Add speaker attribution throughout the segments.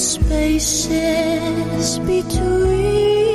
Speaker 1: spaces between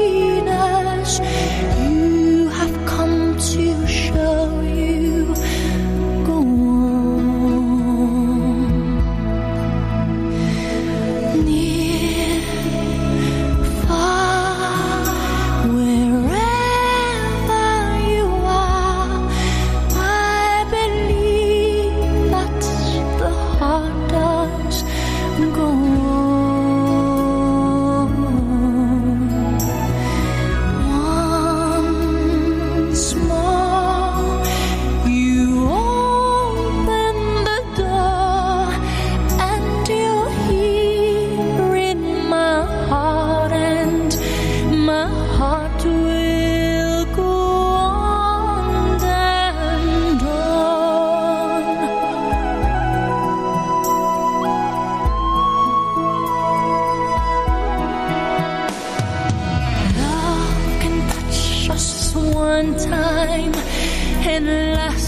Speaker 1: one time and last